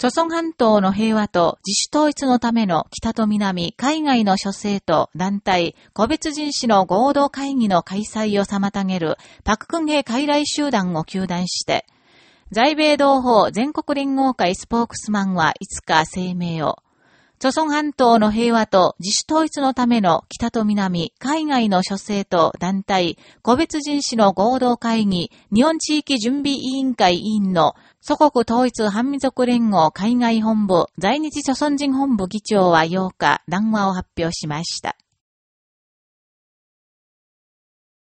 朝鮮半島の平和と自主統一のための北と南、海外の諸政と団体、個別人士の合同会議の開催を妨げるパククンヘ傀儡集団を求断して、在米同胞全国連合会スポークスマンはいつか声明を、朝鮮半島の平和と自主統一のための北と南、海外の諸政と団体、個別人士の合同会議、日本地域準備委員会委員の祖国統一反民族連合海外本部在日諸村人本部議長は8日談話を発表しました。